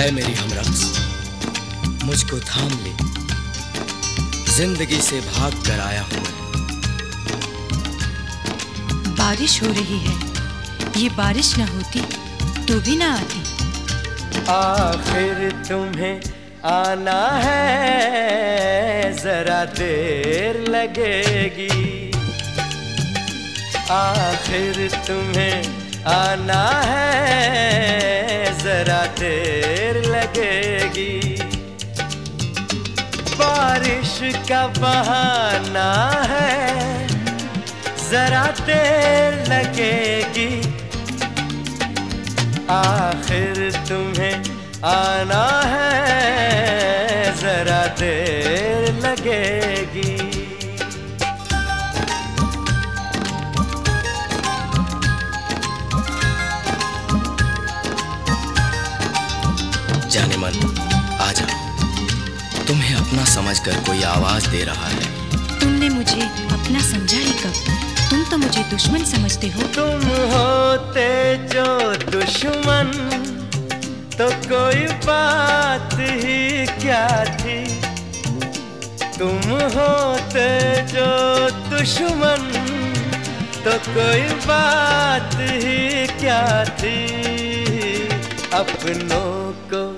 है मेरी हमरक्स मुझको थाम ले। ज़िंदगी से भाग कर आया हूँ मैं। बारिश हो रही है। ये बारिश न होती तो भी ना आती। आखिर तुम्हें आना है जरा देर लगेगी। आखिर तुम्हें आना है, जरा देर लगेगी। बारिश का बहाना है, जरा देर लगेगी। आखिर तुम्हें आना अपना समझकर कोई आवाज़ दे रहा है। तुमने मुझे अपना समझा ही कब? तुम तो मुझे दुश्मन समझते हो। तुम होते जो दुश्मन तो कोई बात ही क्या थी? तुम होते जो दुश्मन तो कोई बात ही क्या थी? अपनों को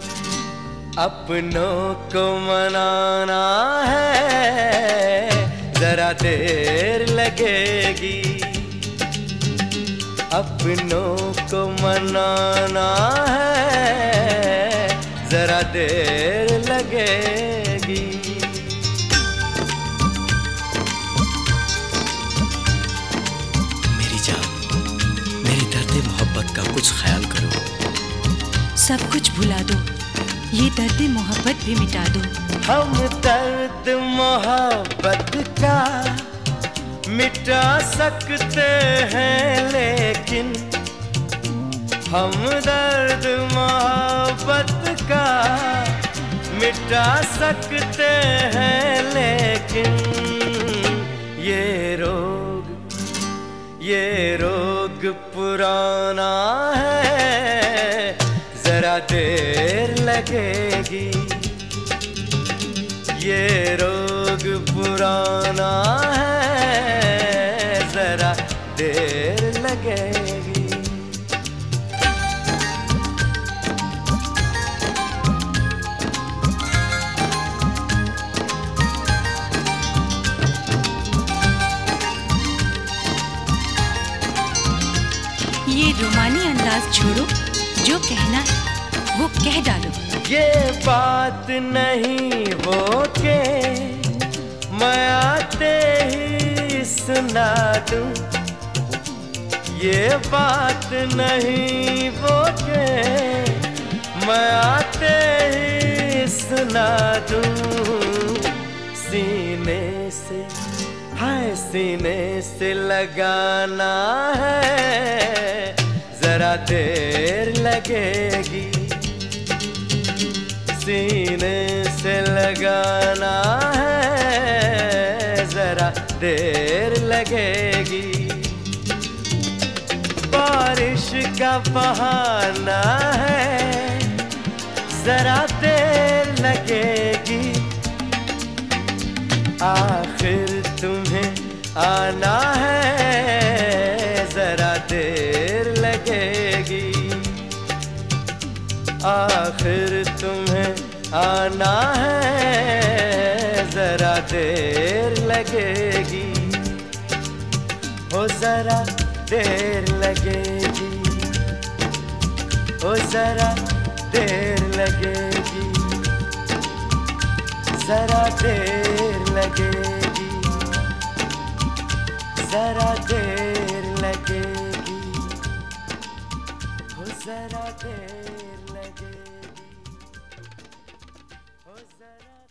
अपनों को मनाना है जरा देर लगेगी। अपनों को मनाना है जरा देर लगेगी। मेरी जान मेरे दर्द मोहब्बत का कुछ ख्याल करो। सब कुछ भुला दो। ये दर्द मोहब्बत भी मिटा दो। हम दर्द मोहब्बत का मिटा सकते हैं, लेकिन हम दर्द मोहब्बत का मिटा सकते हैं, लेकिन ये रोग ये रोग पुराना है। लगेगी। ये रोग पुराना है, जरा देर लगेगी। ये रोमानी अंदाज छोड़ो, जो कहना है, वो कह डालो। ये बात नहीं वो के मैं आते ही सुना दूँ। ये बात नहीं वो के मैं आते ही सुना दूँ। सीने से, हाय, सीने से लगाना है, जरा देर लगेगी। सीने से लगाना है, जरा देर लगेगी। बारिश का बहाना है, जरा देर लगेगी। आखिर तुम्हें आना आखिर तुम्हें आना है, जरा देर लगेगी। हो जरा देर लगेगी। हो जरा देर लगेगी। जरा देर लगेगी। जरा देर लगेगी। हो जरा देर लगेगी। जरा